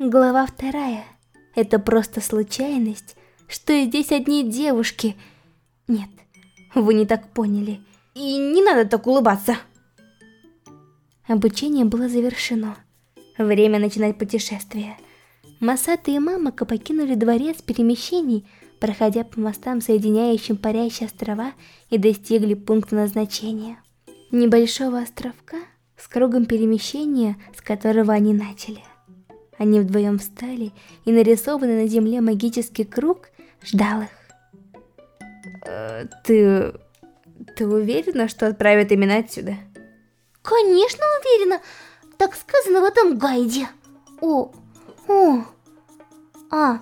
Глава вторая. Это просто случайность, что здесь одни девушки. Нет, вы не так поняли. И не надо так улыбаться. Обучение было завершено. Время начинать путешествие. Масата и Мамака покинули дворец перемещений, проходя по мостам, соединяющим парящие острова, и достигли пункта назначения. Небольшого островка с кругом перемещения, с которого они начали. Они вдвоем встали, и нарисованный на земле магический круг ждал их. Э, ты... ты уверена, что отправят именно отсюда? Конечно уверена, так сказано в этом гайде. О, о, а,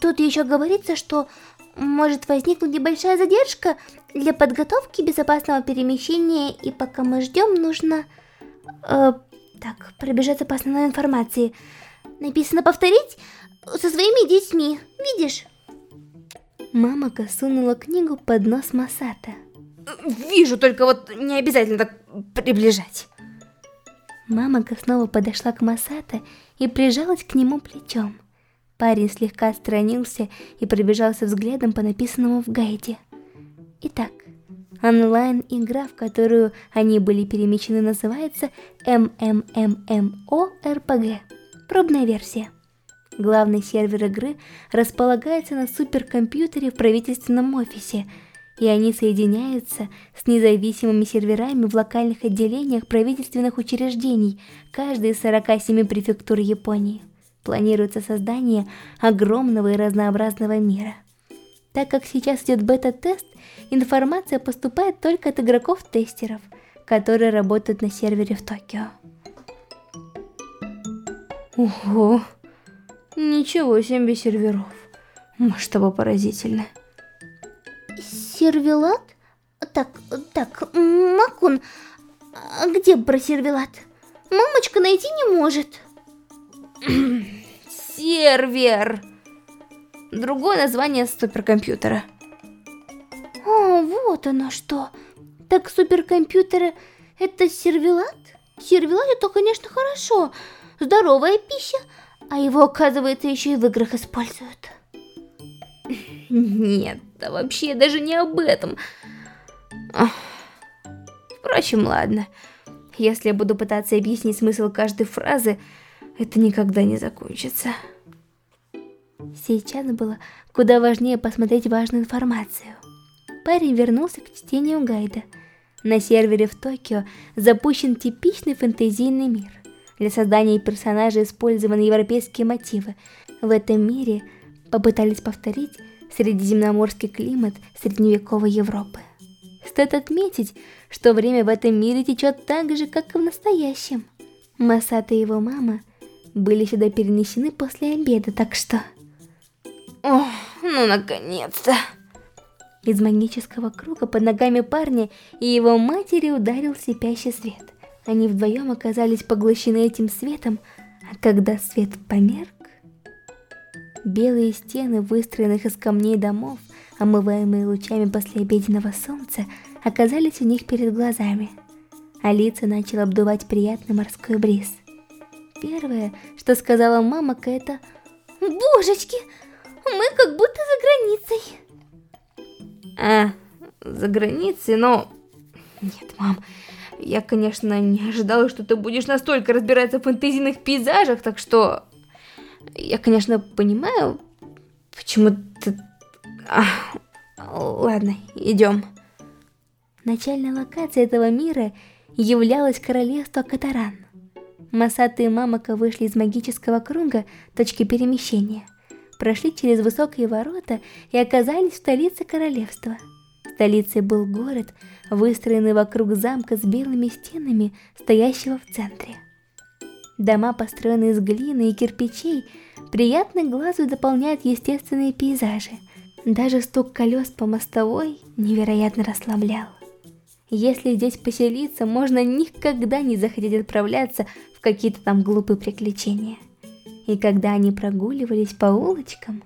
тут еще говорится, что может возникнуть небольшая задержка для подготовки безопасного перемещения, и пока мы ждем, нужно... Э, так, пробежаться по основной информации. Написано повторить со своими детьми, видишь? Мамака сунула книгу под нос Масата. Вижу, только вот не обязательно так приближать. Мамака снова подошла к Масата и прижалась к нему плечом. Парень слегка отстранился и пробежался взглядом по написанному в гайде. Итак, онлайн-игра, в которую они были перемещены, называется MMMMORPG. Пробная версия. Главный сервер игры располагается на суперкомпьютере в правительственном офисе, и они соединяются с независимыми серверами в локальных отделениях правительственных учреждений каждой из 47 префектур Японии. Планируется создание огромного и разнообразного мира. Так как сейчас идет бета-тест, информация поступает только от игроков-тестеров, которые работают на сервере в Токио. Ого! Ничего себе серверов. Масштабы поразительны. Сервелат? Так, так, Макун, а где про сервелат? Мамочка найти не может. Сервер! Другое название суперкомпьютера. А, вот оно что. Так суперкомпьютеры это сервелат? Сервелат это, конечно, хорошо. Здоровая пища, а его, оказывается, еще и в играх используют. Нет, да вообще даже не об этом. Впрочем, ладно. Если я буду пытаться объяснить смысл каждой фразы, это никогда не закончится. Сейчас было куда важнее посмотреть важную информацию. Парень вернулся к чтению гайда. На сервере в Токио запущен типичный фэнтезийный мир. Для создания персонажей использованы европейские мотивы. В этом мире попытались повторить средиземноморский климат средневековой Европы. Стоит отметить, что время в этом мире течет так же, как и в настоящем. Масата и его мама были сюда перенесены после обеда, так что... Ох, ну наконец-то! Из магического круга под ногами парня и его матери ударил слепящий свет. Они вдвоем оказались поглощены этим светом, а когда свет померк... Белые стены, выстроенных из камней домов, омываемые лучами послеобеденного солнца, оказались у них перед глазами, а лица начал обдувать приятный морской бриз. Первое, что сказала мама, это «Божечки, мы как будто за границей!» «А, за границей, но...» «Нет, мам, я, конечно, не ожидала, что ты будешь настолько разбираться в фэнтезийных пейзажах, так что... Я, конечно, понимаю, почему ты... А, ладно, идем. Начальная локация этого мира являлась королевство Катаран. Масата и Мамака вышли из магического круга точки перемещения, прошли через высокие ворота и оказались в столице королевства – Столицей был город, выстроенный вокруг замка с белыми стенами, стоящего в центре. Дома, построенные из глины и кирпичей, приятно глазу дополняют естественные пейзажи. Даже стук колес по мостовой невероятно расслаблял. Если здесь поселиться, можно никогда не захотеть отправляться в какие-то там глупые приключения. И когда они прогуливались по улочкам...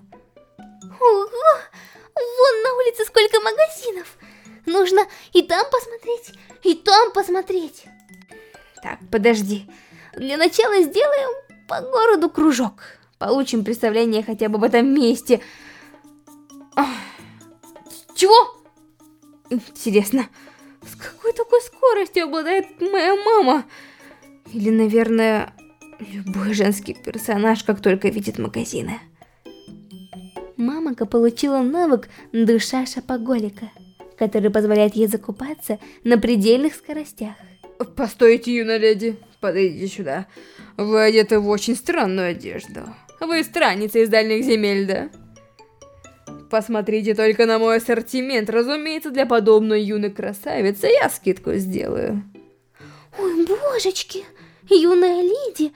Ого! Вон на улице сколько магазинов. Нужно и там посмотреть, и там посмотреть. Так, подожди. Для начала сделаем по городу кружок. Получим представление хотя бы об этом месте. Чего? Интересно, с какой такой скоростью обладает моя мама? Или, наверное, любой женский персонаж, как только видит магазины. Мамака получила навык «Душа шапоголика», который позволяет ей закупаться на предельных скоростях. Постойте, юная леди, подойдите сюда. Вы одеты в очень странную одежду. Вы странница из дальних земель, да? Посмотрите только на мой ассортимент. Разумеется, для подобной юной красавицы я скидку сделаю. Ой, божечки, юная леди.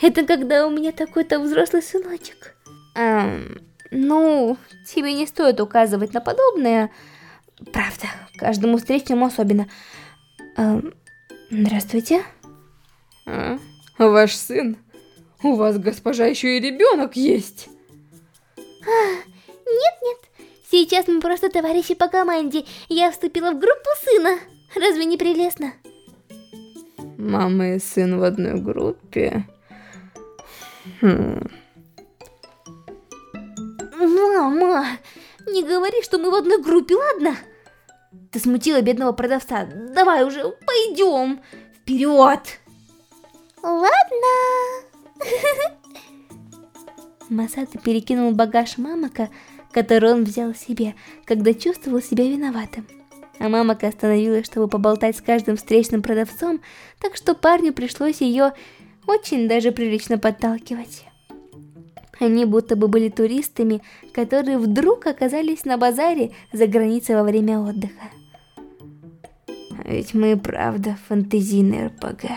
Это когда у меня такой-то взрослый сыночек. Эм, ну, тебе не стоит указывать на подобное. Правда, каждому встречному особенно. Эм, здравствуйте. А? Ваш сын? У вас, госпожа, еще и ребенок есть. Нет-нет, сейчас мы просто товарищи по команде. Я вступила в группу сына. Разве не прелестно? Мама и сын в одной группе. Хм. Мама, не говори, что мы в одной группе, ладно? Ты смутила бедного продавца. Давай уже, пойдем. Вперед! Ладно. Масата перекинул багаж Мамака, который он взял себе, когда чувствовал себя виноватым. А Мамака остановилась, чтобы поболтать с каждым встречным продавцом, так что парню пришлось ее очень даже прилично подталкивать. Они будто бы были туристами, которые вдруг оказались на базаре за границей во время отдыха. Ведь мы правда фантазийный РПГ.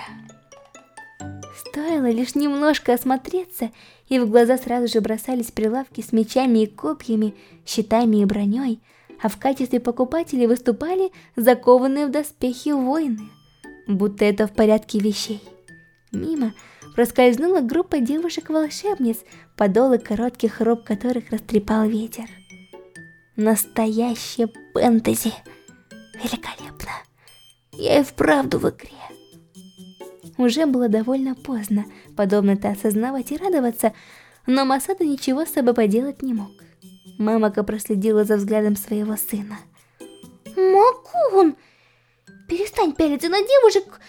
Стоило лишь немножко осмотреться, и в глаза сразу же бросались прилавки с мечами и копьями, щитами и броней, а в качестве покупателей выступали закованные в доспехи воины, будто это в порядке вещей. Мимо проскользнула группа девушек-волшебниц, подолы коротких роб которых растрепал ветер. Настоящее фэнтези. Великолепно. Я и вправду в игре. Уже было довольно поздно, подобно-то осознавать и радоваться, но Масада ничего с собой поделать не мог. Мамака проследила за взглядом своего сына. Макун, перестань пялиться на девушек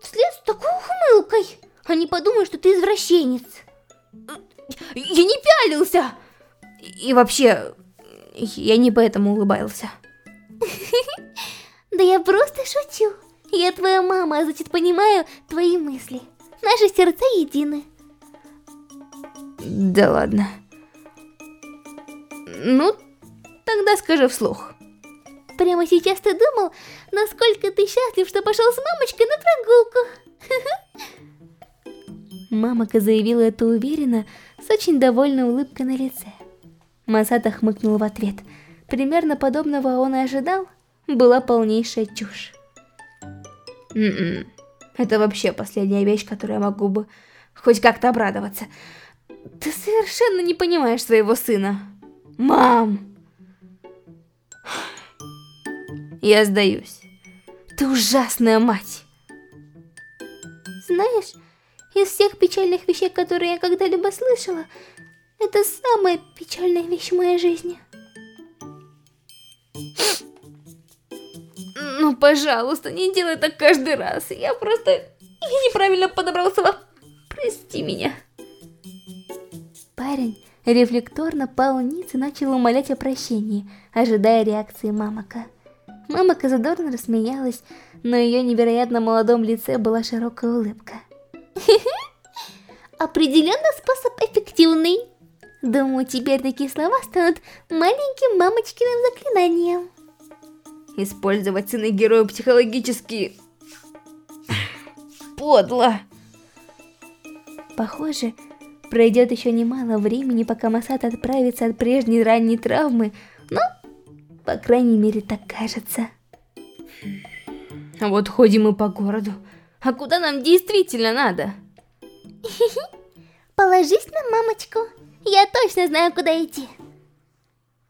вслед с такой ухмылкой. Они подумают, что ты извращенец. Я не пялился! И вообще, я не поэтому улыбался. Да я просто шучу. Я твоя мама, а значит понимаю твои мысли. Наши сердца едины. Да ладно. Ну, тогда скажи вслух. Прямо сейчас ты думал, насколько ты счастлив, что пошел с мамочкой на прогулку. Мамака заявила это уверенно, с очень довольной улыбкой на лице. Масата хмыкнул в ответ. Примерно подобного он и ожидал. Была полнейшая чушь. М-м. Это вообще последняя вещь, которой я могу бы хоть как-то обрадоваться. Ты совершенно не понимаешь своего сына. Мам! Я сдаюсь. Ты ужасная мать. Знаешь, из всех печальных вещей, которые я когда-либо слышала, это самая печальная вещь в моей жизни. Ну, пожалуйста, не делай так каждый раз. Я просто я неправильно подобрал слова. Прости меня. Парень рефлекторно пал ниц и начал умолять о прощении, ожидая реакции Мамака. Мамака задорно рассмеялась, но ее невероятно молодом лице была широкая улыбка. Определенно способ эффективный. Думаю, теперь такие слова станут маленьким мамочкиным заклинанием. Использовать сына героя психологически... Подло. Похоже, пройдет еще немало времени, пока Масат отправится от прежней ранней травмы, но, по крайней мере, так кажется. А вот ходим мы по городу. А куда нам действительно надо? Положись на мамочку. Я точно знаю, куда идти.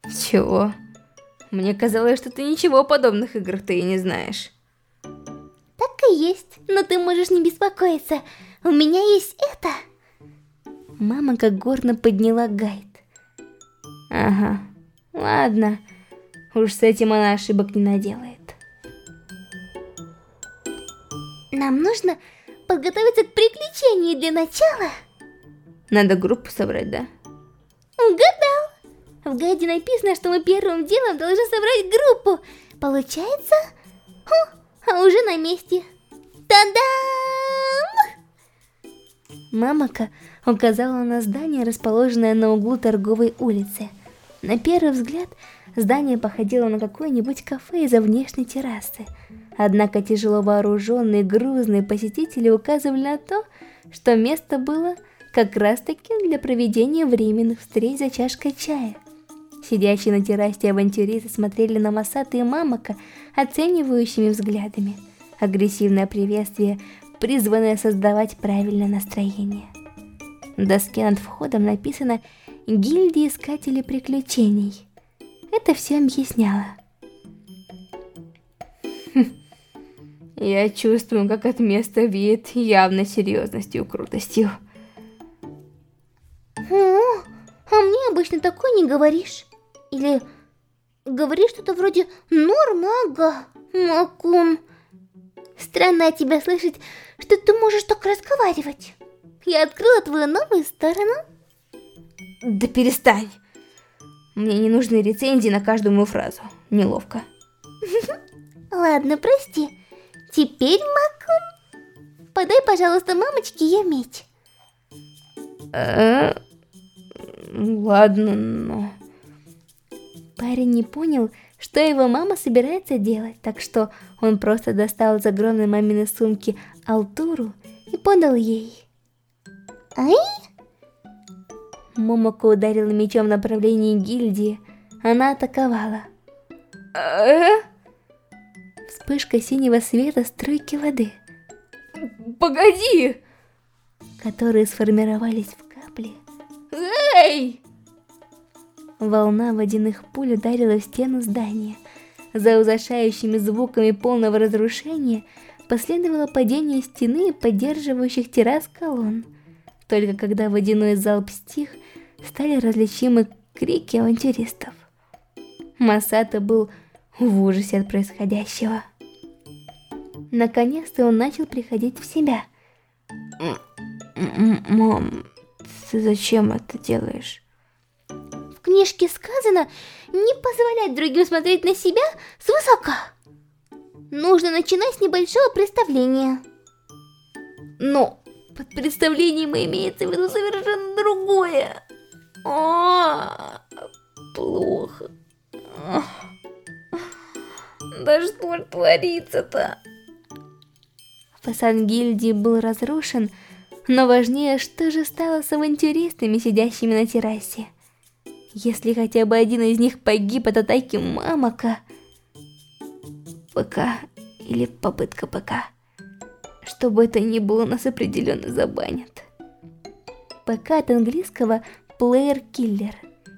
Чего? Мне казалось, что ты ничего о подобных играх ты и не знаешь. Так и есть, но ты можешь не беспокоиться. у меня есть это. Мама как горно подняла гайд. Ага, ладно. Уж с этим она ошибок не наделает. Нам нужно подготовиться к приключению для начала. Надо группу собрать, да? Угадал. В гайде написано, что мы первым делом должны собрать группу. Получается? Хм, а уже на месте. Та-дам! Мамака указала на здание, расположенное на углу торговой улицы. На первый взгляд, здание походило на какое-нибудь кафе из-за внешней террасы. Однако тяжело вооруженные грузные посетители указывали на то, что место было как раз-таки для проведения временных встреч за чашкой чая. Сидящие на террасе авантюристы смотрели на Масата и Мамака оценивающими взглядами. Агрессивное приветствие, призванное создавать правильное настроение. На доске над входом написано «Гильдия Искателей Приключений». Это все объясняло. Хм. Я чувствую, как от места веет явной серьезностью и крутостью. О, а мне обычно такое не говоришь. Или говоришь что-то вроде «Норм, ага, Макун». Странно от тебя слышать, что ты можешь так разговаривать. Я открыла твою новую сторону. Да перестань. Мне не нужны рецензии на каждую мою фразу. Неловко. Ладно, прости. Теперь, Макун, подай, пожалуйста, мамочке ее меч. Э, ладно, но... Парень не понял, что его мама собирается делать, так что он просто достал из огромной маминой сумки алтуру и подал ей. Ай! Момоко ударила мечом в направлении гильдии. Она атаковала. Э? Вспышка синего света струйки воды. Погоди! Которые сформировались в капли. Эй! Волна водяных пуль ударила в стену здания. За узашающими звуками полного разрушения последовало падение стены и поддерживающих террас колонн. Только когда водяной залп стих, стали различимы крики авантюристов. Масата был в ужасе от происходящего. Наконец-то он начал приходить в себя. Мам, ты зачем это делаешь? В книжке сказано не позволять другим смотреть на себя свысока. Нужно начинать с небольшого представления. Но под представлением имеется в виду совершенно другое. О, плохо. Да что творится-то? Фасад гильдии был разрушен, но важнее, что же стало с авантюристами, сидящими на террасе. Если хотя бы один из них погиб от атаки Мамака... ПК или попытка ПК. Что бы это ни было, нас определенно забанят. ПК от английского Killer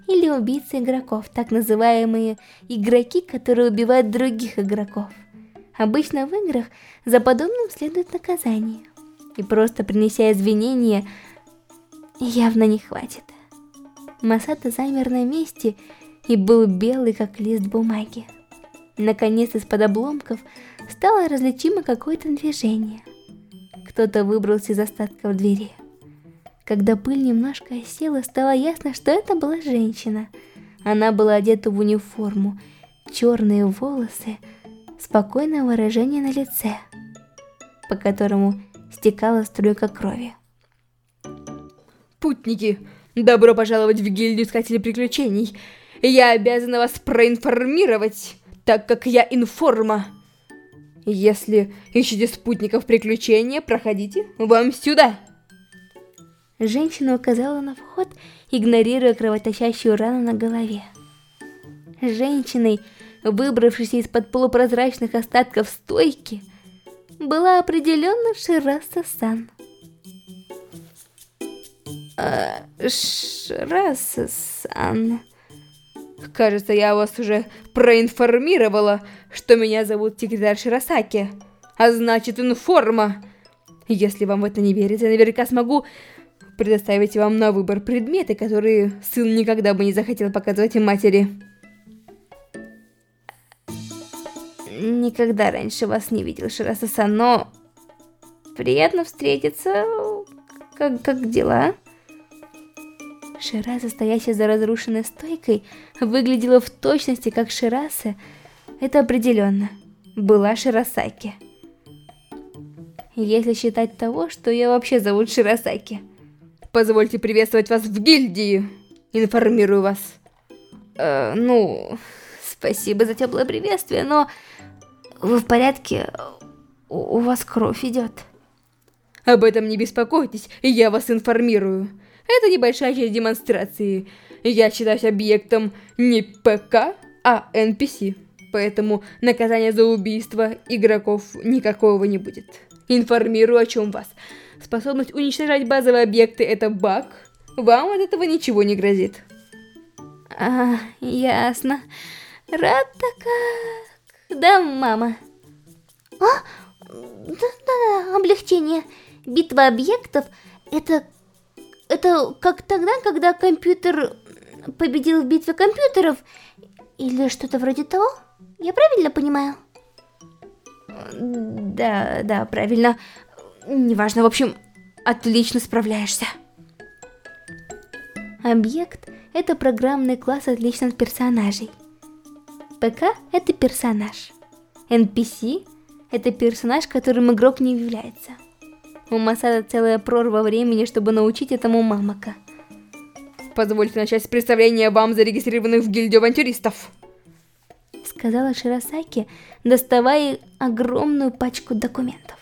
или убийцы игроков, так называемые игроки, которые убивают других игроков. Обычно в играх за подобным следует наказание, и просто принеся извинения явно не хватит. Масата замер на месте и был белый, как лист бумаги. Наконец из-под обломков стало различимо какое-то движение. Кто-то выбрался из остатков двери. Когда пыль немножко осела, стало ясно, что это была женщина. Она была одета в униформу, черные волосы, спокойное выражение на лице, по которому стекала струйка крови. Путники, добро пожаловать в гильдию Искателей Приключений. Я обязана вас проинформировать, так как я информа. Если ищете спутников приключения, проходите вам сюда. Женщина указала на вход, игнорируя кровоточащую рану на голове. Женщиной, выбравшейся из-под полупрозрачных остатков стойки, была определенно Шираса-сан. А, Шираса-сан... Кажется, я вас уже проинформировала, что меня зовут секретарь Ширасаки, а значит информа. Если вам в это не верится, я наверняка смогу предоставить вам на выбор предметы, которые сын никогда бы не захотел показывать матери. Никогда раньше вас не видел, Шираса-сан, но приятно встретиться. Как, как дела? Шираса, стоящая за разрушенной стойкой, выглядела в точности как Шираса. Это определенно была Ширасаки. Если считать того, что я вообще зовут Ширасаки. Позвольте приветствовать вас в гильдии. Информирую вас. Э, ну, спасибо за теплое приветствие, но вы в порядке? У, вас кровь идет. Об этом не беспокойтесь, я вас информирую. Это небольшая часть демонстрации. Я считаюсь объектом не ПК, а NPC. Поэтому наказания за убийство игроков никакого не будет. Информирую о чем вас. Способность уничтожать базовые объекты это баг. Вам от этого ничего не грозит. А, ясно. Рад-то Да, мама? А? Да-да, облегчение. Битва объектов это это как тогда, когда компьютер победил в битве компьютеров? Или что-то вроде того? Я правильно понимаю? Да, да, правильно. Неважно, в общем, отлично справляешься. Объект — это программный класс отличных персонажей. ПК — это персонаж. NPC — это персонаж, которым игрок не является. У Масада целая прорва времени, чтобы научить этому Мамака. Позвольте начать с представления вам зарегистрированных в гильдию авантюристов. Сказала Ширасаки, доставая огромную пачку документов.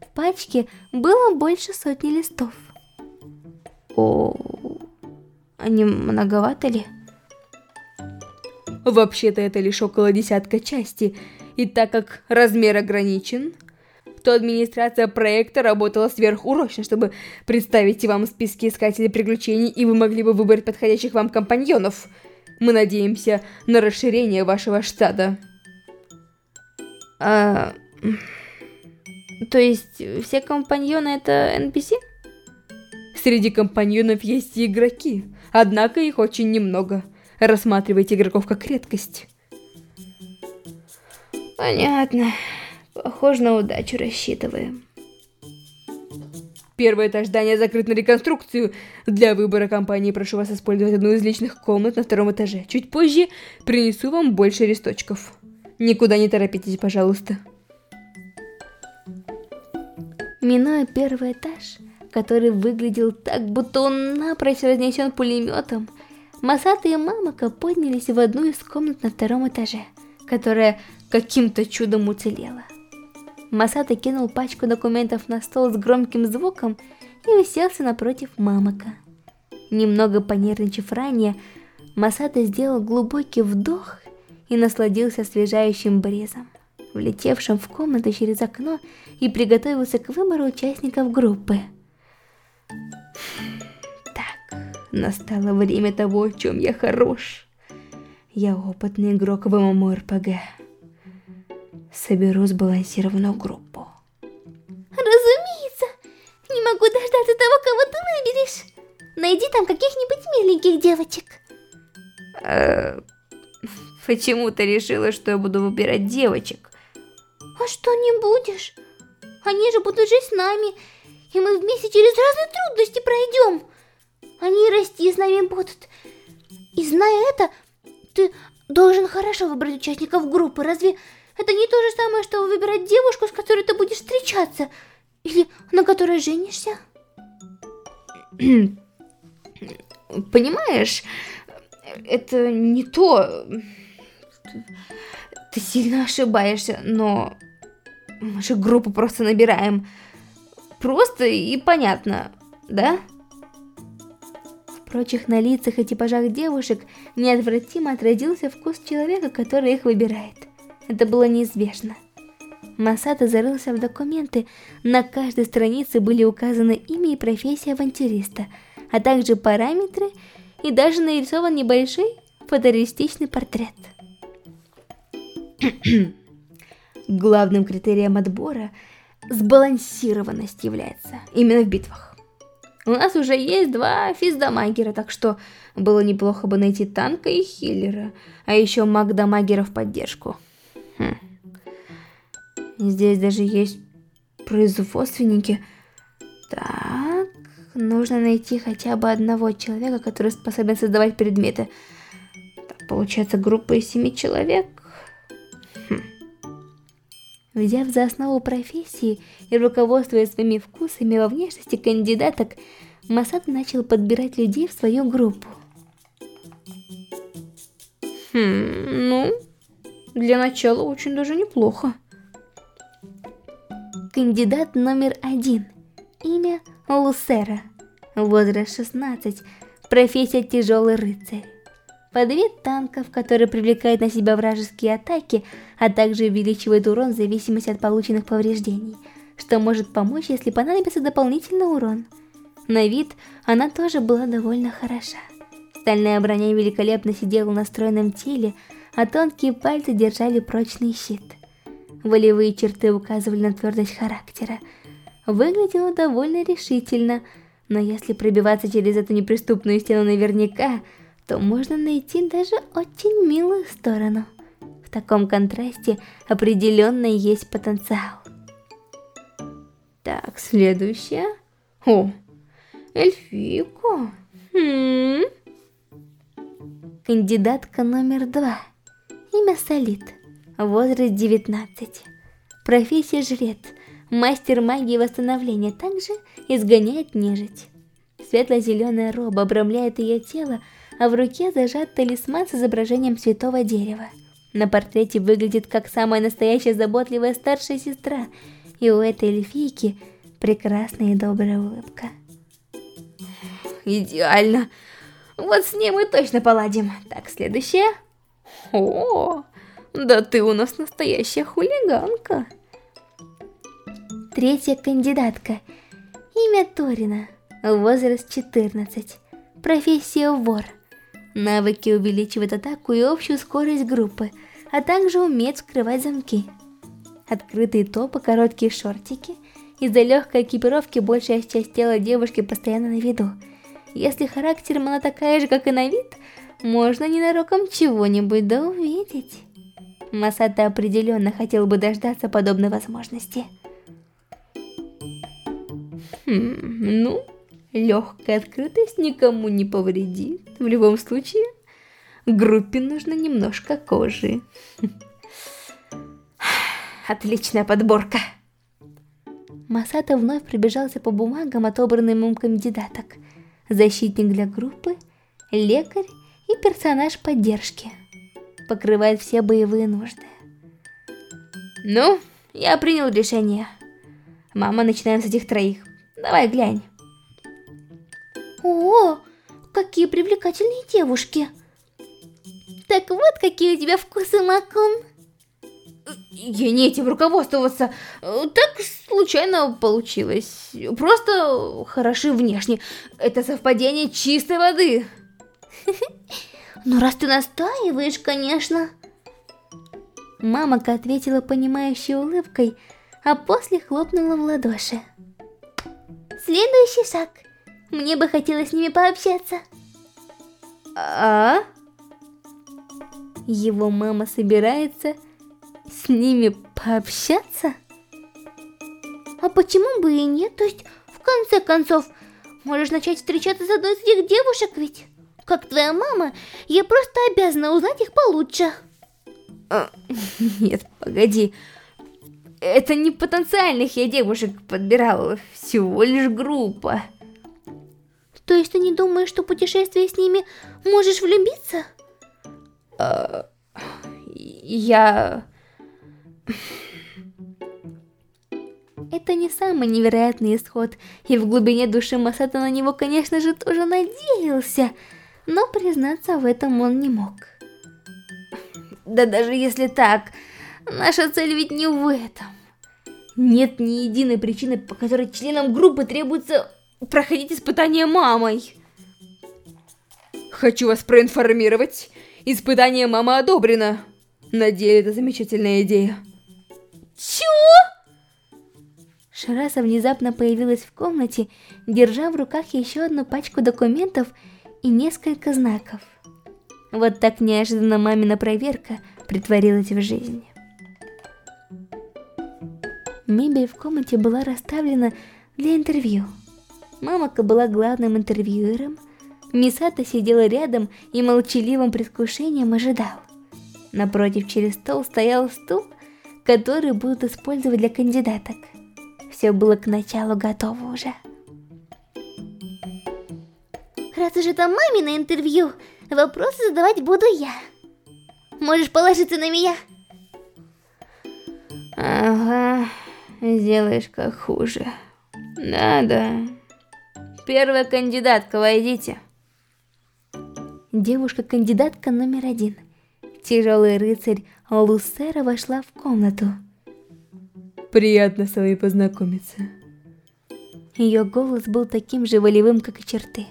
В пачке было больше сотни листов. О, не многовато ли? Вообще-то это лишь около десятка части, и так как размер ограничен, то администрация проекта работала сверхурочно, чтобы представить вам списки искателей приключений, и вы могли бы выбрать подходящих вам компаньонов. Мы надеемся на расширение вашего штата. А... То есть, все компаньоны это NPC? Среди компаньонов есть и игроки, однако их очень немного. Рассматривайте игроков как редкость. Понятно. Похоже, на удачу рассчитываем. Первый этаж здания закрыт на реконструкцию. Для выбора компании прошу вас использовать одну из личных комнат на втором этаже. Чуть позже принесу вам больше листочков. Никуда не торопитесь, пожалуйста. Минуя первый этаж, который выглядел так, будто он напрочь разнесен пулеметом, Масата и Мамака поднялись в одну из комнат на втором этаже, которая каким-то чудом уцелела. Масата кинул пачку документов на стол с громким звуком и уселся напротив Мамака. Немного понервничав ранее, Масата сделал глубокий вдох и насладился освежающим брезом, влетевшим в комнату через окно и приготовился к выбору участников группы. Настало время того, в чем я хорош. Я опытный игрок в ММО-РПГ соберу сбалансированную группу. Разумеется! Не могу дождаться того, кого ты выберешь. Найди там каких-нибудь миленьких девочек. Э, почему ты решила, что я буду выбирать девочек? А что не будешь? Они же будут жить с нами, и мы вместе через разные трудности пройдем. Они расти с нами будут. И зная это, ты должен хорошо выбрать участников группы. Разве это не то же самое, что выбирать девушку, с которой ты будешь встречаться, или на которой женишься. Понимаешь, это не то. Ты сильно ошибаешься, но мы же группу просто набираем. Просто и понятно, да? Впрочем, на лицах и типажах девушек неотвратимо отразился вкус человека, который их выбирает. Это было неизбежно. Масата зарылся в документы, на каждой странице были указаны имя и профессия авантюриста, а также параметры и даже нарисован небольшой фотореалистичный портрет. Главным критерием отбора сбалансированность является именно в битвах. У нас уже есть два физдамагера, так что было неплохо бы найти танка и хиллера, а еще маг-дамагера в поддержку. Хм. Здесь даже есть производственники. Так, нужно найти хотя бы одного человека, который способен создавать предметы. Так, получается группа из семи человек. Взяв за основу профессии и руководствуясь своими вкусами во внешности кандидаток, Масад начал подбирать людей в свою группу. Хм, ну, для начала очень даже неплохо. Кандидат номер один. Имя Лусера. Возраст 16. Профессия тяжелый рыцарь. Подвид танков, который привлекает на себя вражеские атаки, а также увеличивает урон в зависимости от полученных повреждений, что может помочь, если понадобится дополнительный урон. На вид она тоже была довольно хороша. Стальная броня великолепно сидела на стройном теле, а тонкие пальцы держали прочный щит. Волевые черты указывали на твердость характера. Выглядело довольно решительно, но если пробиваться через эту неприступную стену наверняка, то можно найти даже очень милую сторону. В таком контрасте определенно есть потенциал. Так, следующее. О, эльфийка. Хм. Кандидатка номер два. Имя Солид. Возраст 19. Профессия жрец. Мастер магии восстановления. Также изгоняет нежить. Светло-зеленая роба обрамляет ее тело, а в руке зажат талисман с изображением святого дерева. На портрете выглядит как самая настоящая заботливая старшая сестра, и у этой эльфийки прекрасная и добрая улыбка. Идеально. Вот с ней мы точно поладим. Так, следующее. О, да ты у нас настоящая хулиганка. Третья кандидатка. Имя Торина. Возраст 14. Профессия вор. Навыки увеличивают атаку и общую скорость группы, а также умеет скрывать замки. Открытые топы, короткие шортики. Из-за легкой экипировки большая часть тела девушки постоянно на виду. Если характером она такая же, как и на вид, можно ненароком чего-нибудь да увидеть. Масата определенно хотел бы дождаться подобной возможности. Хм, ну, легкая открытость никому не повредит. В любом случае, группе нужно немножко кожи. Отличная подборка. Масата вновь пробежался по бумагам, отобранным им кандидаток. Защитник для группы, лекарь и персонаж поддержки. Покрывает все боевые нужды. Ну, я принял решение. Мама, начинаем с этих троих. Давай глянь. О, какие привлекательные девушки. Так вот, какие у тебя вкусы, Макун. Я не этим руководствоваться. Так случайно получилось. Просто хороши внешне. Это совпадение чистой воды. Ну, раз ты настаиваешь, конечно. Мамака ответила понимающей улыбкой, а после хлопнула в ладоши. Следующий шаг. Мне бы хотелось с ними пообщаться. А? Его мама собирается с ними пообщаться? А почему бы и нет? То есть, в конце концов, можешь начать встречаться с одной из этих девушек ведь? Как твоя мама, я просто обязана узнать их получше. А, нет, погоди. Это не потенциальных я девушек подбирала, всего лишь группа. То есть ты не думаешь, что путешествие с ними можешь влюбиться? А, я... Это не самый невероятный исход, и в глубине души Масата на него, конечно же, тоже надеялся, но признаться в этом он не мог. Да даже если так, наша цель ведь не в этом. Нет ни единой причины, по которой членам группы требуется проходить испытание мамой. Хочу вас проинформировать. Испытание мама одобрено. На деле это замечательная идея. Чего? Шараса внезапно появилась в комнате, держа в руках еще одну пачку документов и несколько знаков. Вот так неожиданно мамина проверка притворилась в жизнь. Мебель в комнате была расставлена для интервью. Мамака была главным интервьюером, Мисата сидела рядом и молчаливым предвкушением ожидал. Напротив через стол стоял стул, который будут использовать для кандидаток. Все было к началу готово уже. Раз уж это мамино интервью, вопросы задавать буду я. Можешь положиться на меня. Ага, сделаешь как хуже. Да-да. Первая кандидатка, войдите. Девушка-кандидатка номер один. Тяжелый рыцарь Лусера вошла в комнату. Приятно с вами познакомиться. Ее голос был таким же волевым, как и черты.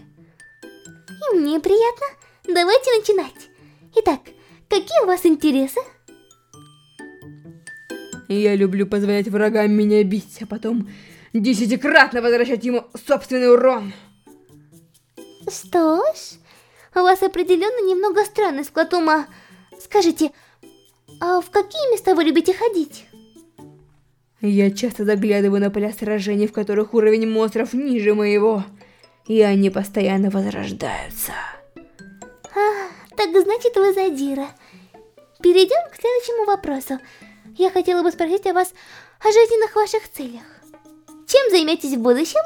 И мне приятно. Давайте начинать. Итак, какие у вас интересы? Я люблю позволять врагам меня бить, а потом десятикратно возвращать ему собственный урон. Что ж, у вас определенно немного странный склад ума. Скажите, а в какие места вы любите ходить? Я часто заглядываю на поля сражений, в которых уровень монстров ниже моего, и они постоянно возрождаются. А, так значит вы задира. Перейдем к следующему вопросу. Я хотела бы спросить о вас о жизненных ваших целях. Чем займетесь в будущем?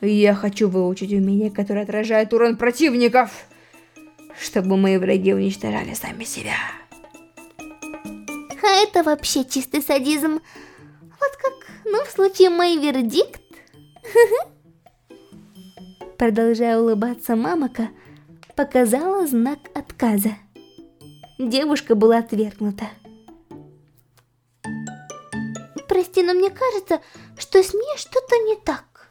Я хочу выучить умение, которое отражает урон противников, чтобы мои враги уничтожали сами себя. А это вообще чистый садизм. Вот как, ну, в случае мой вердикт. Продолжая улыбаться, мамака показала знак отказа. Девушка была отвергнута. Прости, но мне кажется, что с ней что-то не так.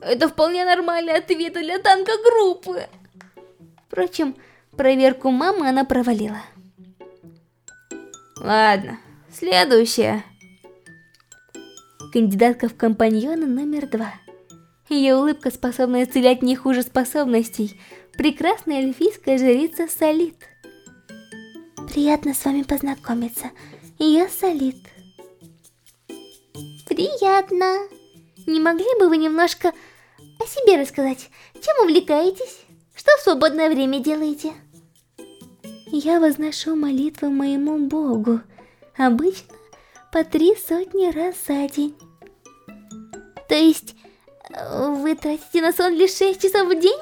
Это вполне нормальный ответ для танка группы. Впрочем, проверку мамы она провалила. Ладно, следующая. Кандидатка в компаньоны номер два. Ее улыбка способна исцелять не хуже способностей. Прекрасная эльфийская жрица Солит. Приятно с вами познакомиться. Я Солит. Приятно. Не могли бы вы немножко о себе рассказать? Чем увлекаетесь? Что в свободное время делаете? Я возношу молитвы моему Богу. Обычно по три сотни раз за день. То есть, вы тратите на сон лишь 6 часов в день?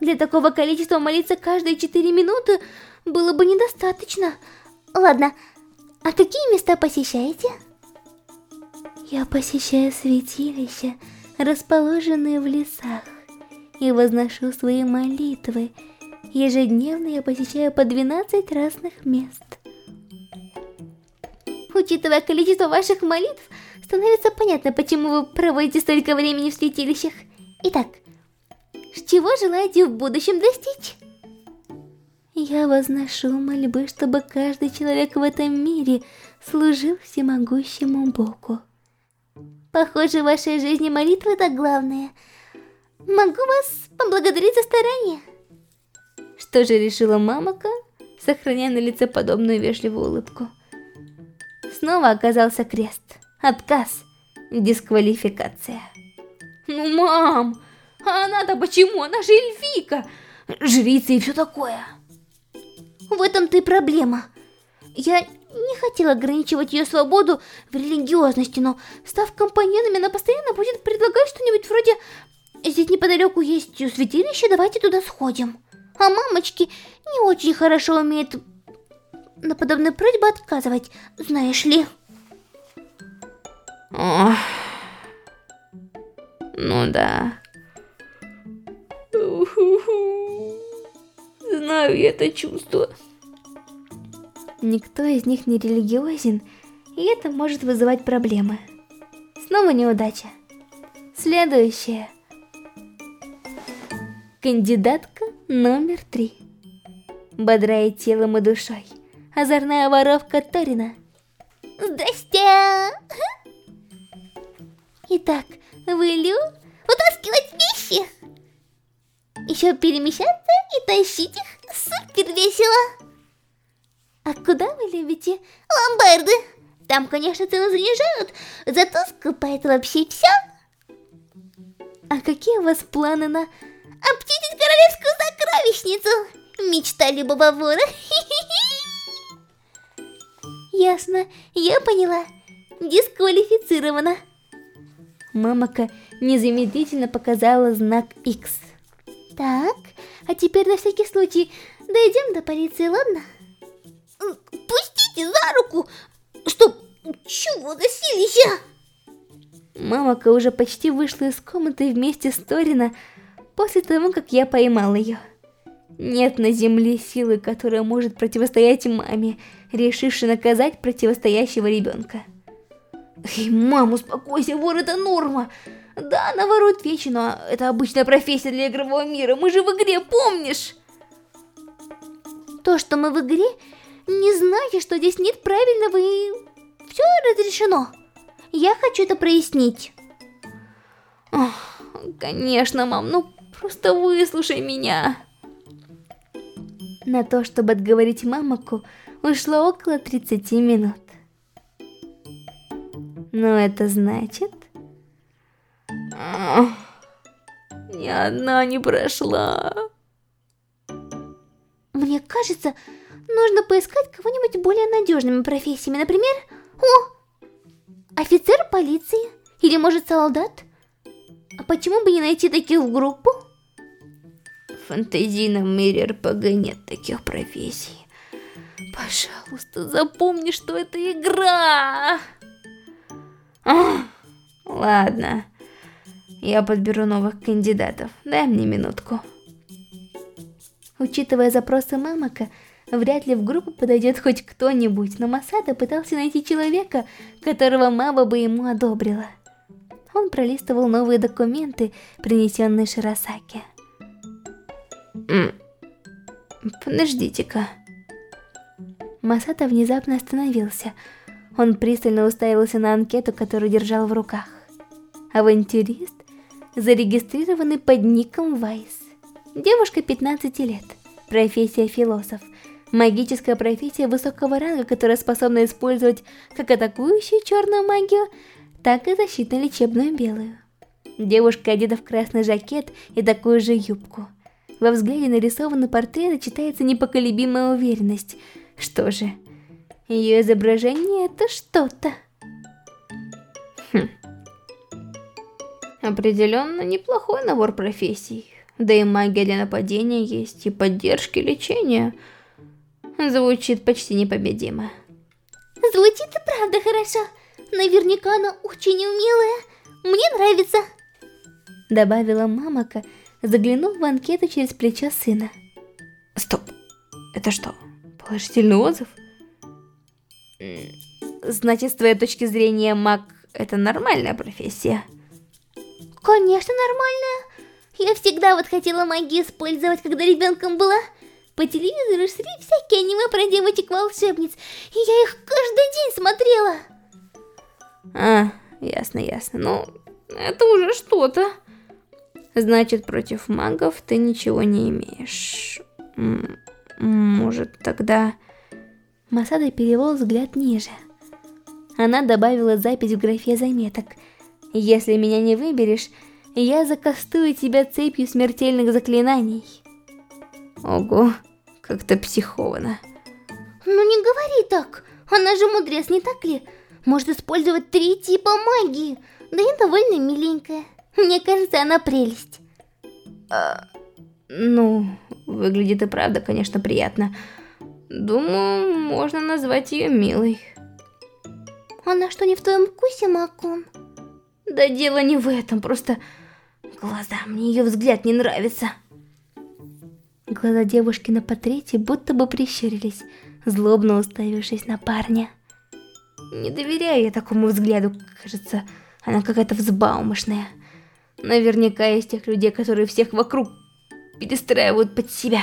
Для такого количества молиться каждые 4 минуты было бы недостаточно. Ладно, а какие места посещаете? Я посещаю святилища, расположенные в лесах, и возношу свои молитвы. Ежедневно я посещаю по 12 разных мест. Учитывая количество ваших молитв, становится понятно, почему вы проводите столько времени в святилищах. Итак, чего желаете в будущем достичь? Я возношу мольбы, чтобы каждый человек в этом мире служил всемогущему Богу. Похоже, в вашей жизни молитва это главное. Могу вас поблагодарить за старание. Что же решила мамака, сохраняя на лице подобную вежливую улыбку? Снова оказался крест. Отказ. Дисквалификация. Ну, мам, а она-то почему? Она же эльфийка, жрица и все такое. В этом-то и проблема. Я не хотела ограничивать ее свободу в религиозности, но став компаньонами, она постоянно будет предлагать что-нибудь вроде «Здесь неподалеку есть святилище, давайте туда сходим». А мамочки не очень хорошо умеют на подобные просьбы отказывать, знаешь ли. Ох. Ну да. Знаю я это чувство. Никто из них не религиозен, и это может вызывать проблемы. Снова неудача. Следующее. Кандидатка номер три. Бодрая телом и душой. Озорная воровка Торина. Здрасте! Итак, в Илью утаскивать вещи. Еще перемещаться и тащить их супер весело. А куда вы любите? Ломбарды. Там, конечно, цену занижают, зато скупает вообще все. А какие у вас планы на... Обчистить королевскую сокровищницу. Мечта любого вора. Ясно, я поняла. Дисквалифицирована. Мамака незамедлительно показала знак X. Так, а теперь на всякий случай дойдем до полиции, ладно? Пустите за руку, чтоб чего доселища. Мамака уже почти вышла из комнаты вместе с Торина после того, как я поймал ее. Нет на земле силы, которая может противостоять маме, решившей наказать противостоящего ребенка. Эй, мам, успокойся, вор это норма. Да, она ворует вещи, но это обычная профессия для игрового мира. Мы же в игре, помнишь? То, что мы в игре, не значит, что здесь нет правильного и все разрешено. Я хочу это прояснить. Ох, конечно, мам, ну просто выслушай меня. На то, чтобы отговорить мамаку, ушло около 30 минут. Но это значит... Ох, ни одна не прошла. Мне кажется, нужно поискать кого-нибудь более надежными профессиями. Например, о, офицер полиции или, может, солдат? А почему бы не найти таких в группу? В фантазийном мире РПГ нет таких профессий. Пожалуйста, запомни, что это игра. Ах, ладно, я подберу новых кандидатов. Дай мне минутку. Учитывая запросы Мамака, вряд ли в группу подойдет хоть кто-нибудь, но Масада пытался найти человека, которого мама бы ему одобрила. Он пролистывал новые документы, принесенные Широсаки. Подождите-ка. Масата внезапно остановился. Он пристально уставился на анкету, которую держал в руках. Авантюрист, зарегистрированный под ником Вайс. Девушка 15 лет. Профессия философ. Магическая профессия высокого ранга, которая способна использовать как атакующую черную магию, так и защитно-лечебную белую. Девушка одета в красный жакет и такую же юбку. Во взгляде нарисованный портрет читается непоколебимая уверенность. Что же, ее изображение это что-то. Хм. Определенно неплохой набор профессий. Да и магия для нападения есть, и поддержки лечения. Звучит почти непобедимо. Звучит и правда хорошо. Наверняка она очень умелая. Мне нравится. Добавила мамака, заглянув в анкету через плечо сына. Стоп. Это что, положительный отзыв? Значит, с твоей точки зрения, маг – это нормальная профессия? Конечно, нормальная. Я всегда вот хотела магию использовать, когда ребенком была. По телевизору шли всякие аниме про девочек-волшебниц, и я их каждый день смотрела. А, ясно, ясно. Ну, это уже что-то. Значит, против магов ты ничего не имеешь. М может, тогда... Масада перевел взгляд ниже. Она добавила запись в графе заметок. «Если меня не выберешь, я закастую тебя цепью смертельных заклинаний». Ого, как-то психовано. Ну не говори так, она же мудрец, не так ли? Может использовать три типа магии, да и довольно миленькая. Мне кажется, она прелесть. А, ну, выглядит и правда, конечно, приятно. Думаю, можно назвать ее милой. Она что, не в твоем вкусе, Макун? Да дело не в этом, просто глаза, мне ее взгляд не нравится. Глаза девушки на портрете будто бы прищурились, злобно уставившись на парня. Не доверяю я такому взгляду, кажется, она какая-то взбаумышная. Наверняка из тех людей, которые всех вокруг перестраивают под себя.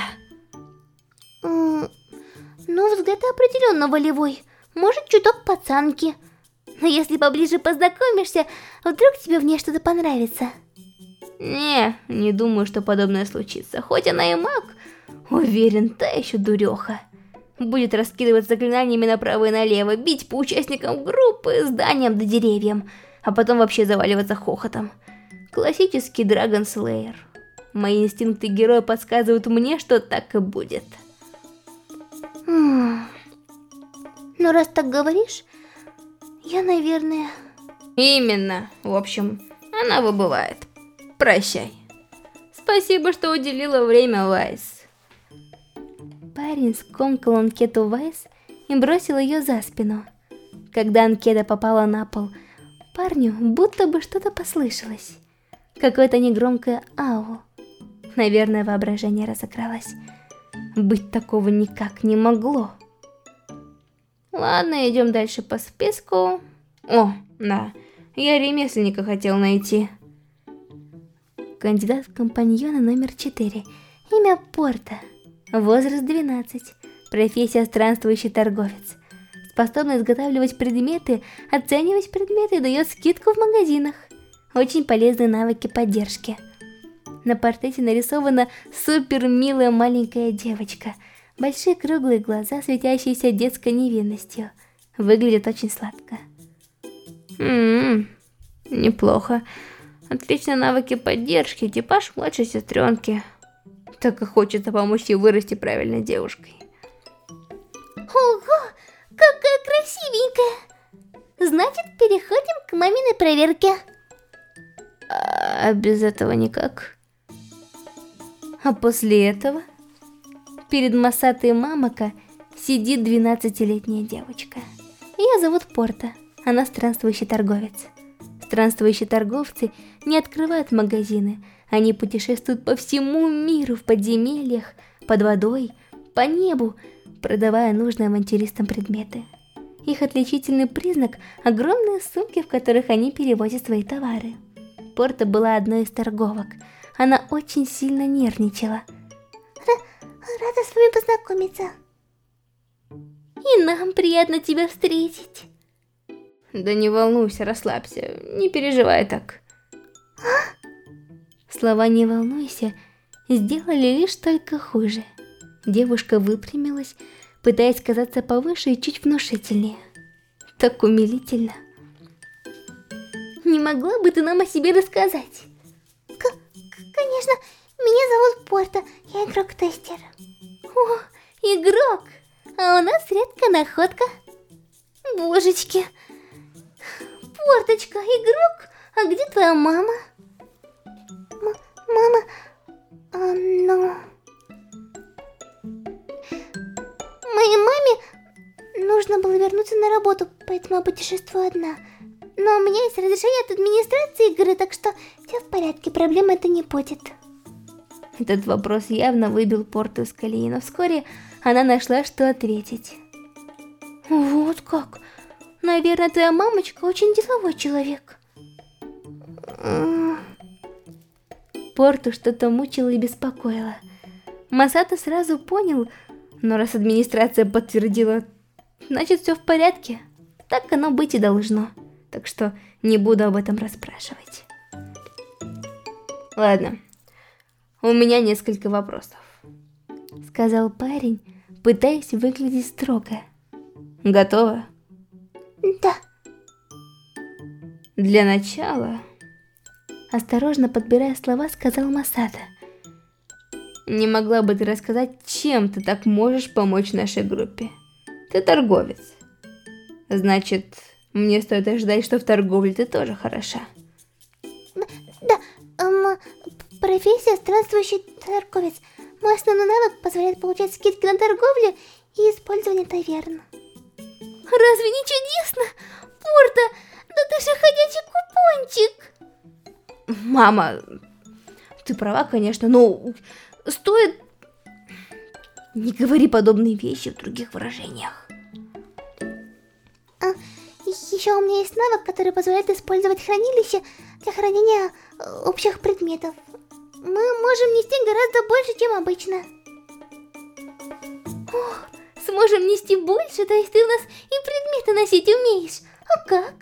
Ну, взгляд определенно волевой. Может, чуток пацанки. Но если поближе познакомишься, вдруг тебе в ней что-то понравится. Не, не думаю, что подобное случится. Хоть она и маг, уверен, та еще дуреха. Будет раскидывать заклинаниями направо и налево, бить по участникам группы, зданиям да деревьям, а потом вообще заваливаться хохотом. Классический Драгон Слеер. Мои инстинкты героя подсказывают мне, что так и будет. Ну раз так говоришь, я, наверное... Именно. В общем, она выбывает. Прощай. Спасибо, что уделила время, Вайс. Парень скомкал анкету Вайс и бросил ее за спину. Когда анкета попала на пол, парню будто бы что-то послышалось. Какое-то негромкое «ау». Наверное, воображение разыгралось. Быть такого никак не могло. Ладно, идем дальше по списку. О, да, я ремесленника хотел найти. Кандидат в компаньоны номер 4. Имя Порта. Возраст 12. Профессия странствующий торговец. Способность изготавливать предметы, оценивать предметы и дает скидку в магазинах. Очень полезные навыки поддержки. На портрете нарисована супер милая маленькая девочка – Большие круглые глаза, светящиеся детской невинностью. Выглядит очень сладко. Ммм, неплохо. Отличные навыки поддержки, типаж младшей сестренки. Так и хочется помочь ей вырасти правильной девушкой. Ого, какая красивенькая! Значит, переходим к маминой проверке. А без этого никак. А после этого Перед Масатой Мамака сидит 12-летняя девочка. Ее зовут Порта, она странствующий торговец. Странствующие торговцы не открывают магазины, они путешествуют по всему миру в подземельях, под водой, по небу, продавая нужные авантюристам предметы. Их отличительный признак – огромные сумки, в которых они перевозят свои товары. Порта была одной из торговок. Она очень сильно нервничала – Рада с вами познакомиться. И нам приятно тебя встретить. Да не волнуйся, расслабься, не переживай так. А? Слова «не волнуйся» сделали лишь только хуже. Девушка выпрямилась, пытаясь казаться повыше и чуть внушительнее. Так умилительно. Не могла бы ты нам о себе рассказать? К конечно, меня зовут Порта, я игрок-тестер. О, игрок! А у нас редкая находка. Божечки. Порточка, игрок, а где твоя мама? М мама... А, ну... Моей маме нужно было вернуться на работу, поэтому я путешествую одна. Но у меня есть разрешение от администрации игры, так что все в порядке, проблем это не будет. Этот вопрос явно выбил Порту из колеи, но вскоре она нашла, что ответить. Вот как? Наверное, твоя мамочка очень деловой человек. Порту что-то мучило и беспокоило. Масата сразу понял, но раз администрация подтвердила, значит все в порядке. Так оно быть и должно. Так что не буду об этом расспрашивать. Ладно, у меня несколько вопросов. Сказал парень, пытаясь выглядеть строго. Готова? Да. Для начала... Осторожно подбирая слова, сказал Масада. Не могла бы ты рассказать, чем ты так можешь помочь нашей группе? Ты торговец. Значит, мне стоит ожидать, что в торговле ты тоже хороша. Да, эм, Профессия странствующий торговец. Мой основной навык позволяет получать скидки на торговлю и использование таверн. Разве не чудесно? Порта, да ты же ходячий купончик. Мама, ты права, конечно, но стоит... Не говори подобные вещи в других выражениях. А, еще у меня есть навык, который позволяет использовать хранилище для хранения э, общих предметов. Мы можем нести гораздо больше, чем обычно. Ох, сможем нести больше, то есть ты у нас и предметы носить умеешь. А как?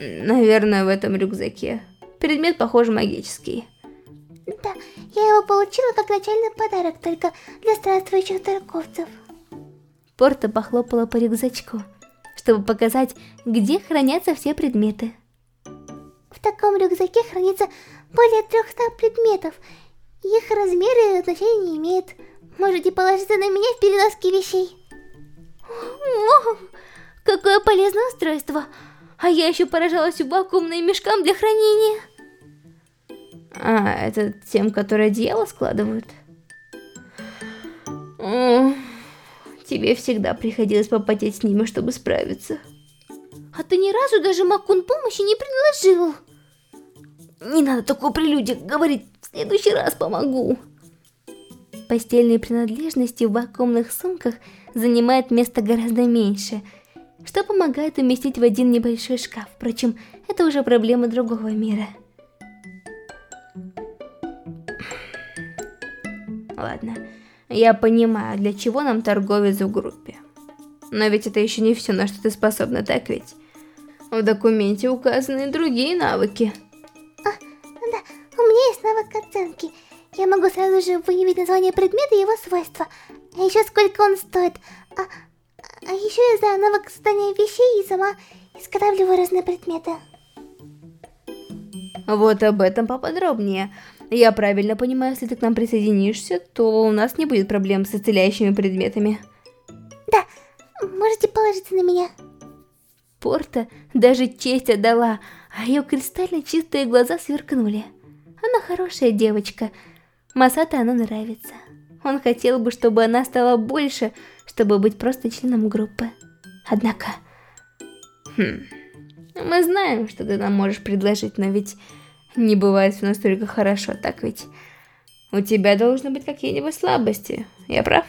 Наверное, в этом рюкзаке. Предмет, похоже, магический. Да, я его получила как начальный подарок только для странствующих торговцев. Порта похлопала по рюкзачку, чтобы показать, где хранятся все предметы. В таком рюкзаке хранится более 300 предметов. Их размеры значения не имеют. Можете положиться на меня в переноске вещей. Вау, какое полезное устройство! А я еще поражалась вакуумным мешкам для хранения. А, это тем, которые одеяло складывают? О, тебе всегда приходилось попотеть с ними, чтобы справиться. А ты ни разу даже Макун помощи не предложил. Не надо такое прелюдия говорить, в следующий раз помогу. Постельные принадлежности в вакуумных сумках занимают место гораздо меньше, что помогает уместить в один небольшой шкаф. Впрочем, это уже проблема другого мира. Ладно, я понимаю, для чего нам торговец в группе. Но ведь это еще не все, на что ты способна, так ведь? В документе указаны другие навыки. А, да, у меня есть навык оценки. Я могу сразу же выявить название предмета и его свойства. А еще сколько он стоит. А, а еще я знаю навык создания вещей и сама изготавливаю разные предметы. Вот об этом поподробнее. Я правильно понимаю, если ты к нам присоединишься, то у нас не будет проблем с исцеляющими предметами. Да, можете положиться на меня. Порта даже честь отдала, а ее кристально чистые глаза сверкнули. Она хорошая девочка. Масата она нравится. Он хотел бы, чтобы она стала больше, чтобы быть просто членом группы. Однако... Хм... Мы знаем, что ты нам можешь предложить, но ведь не бывает все настолько хорошо, так ведь? У тебя должны быть какие-нибудь слабости, я прав?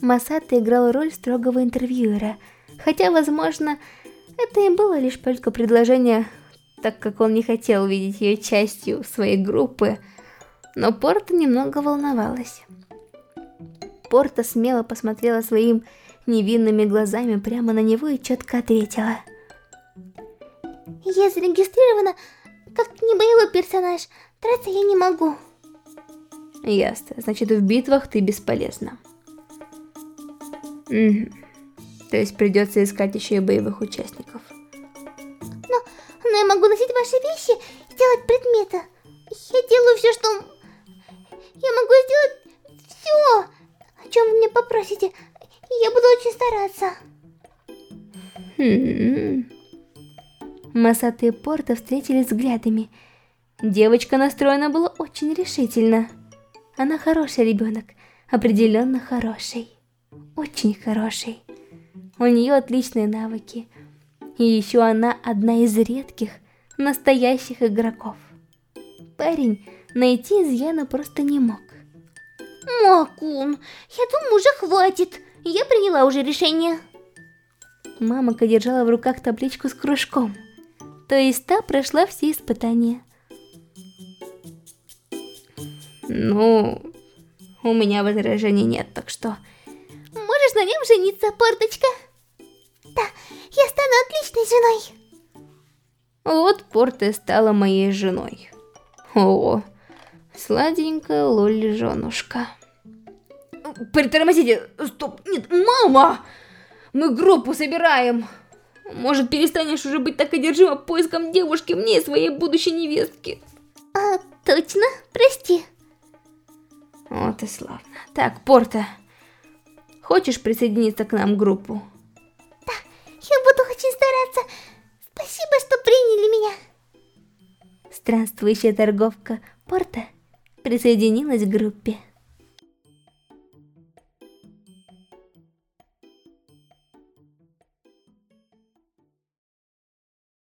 Масата играл роль строгого интервьюера, хотя, возможно, это и было лишь только предложение, так как он не хотел видеть ее частью своей группы, но Порта немного волновалась. Порта смело посмотрела своим невинными глазами прямо на него и четко ответила – я зарегистрирована как небоевой персонаж. Драться я не могу. Ясно. Значит, в битвах ты бесполезна. Угу. То есть придется искать еще и боевых участников. Но, но я могу носить ваши вещи и делать предметы. Я делаю все, что... Я могу сделать все, чем вы меня попросите. Я буду очень стараться. Хм... И Порта встретились взглядами. Девочка настроена была очень решительно. Она хороший ребенок, определенно хороший. Очень хороший. У нее отличные навыки. И еще она одна из редких, настоящих игроков. Парень найти изъяна просто не мог. Макун, я думаю, уже хватит. Я приняла уже решение. Мамака держала в руках табличку с кружком то есть та прошла все испытания. Ну, у меня возражений нет, так что... Можешь на нем жениться, Порточка? Да, я стану отличной женой. Вот Порта стала моей женой. О, сладенькая Лоли женушка. Притормозите, стоп, нет, мама! Мы группу собираем. Может, перестанешь уже быть так одержима поиском девушки мне и своей будущей невестки? А, точно? Прости. Вот и славно. Так, Порта, хочешь присоединиться к нам в группу? Да, я буду очень стараться. Спасибо, что приняли меня. Странствующая торговка Порта присоединилась к группе.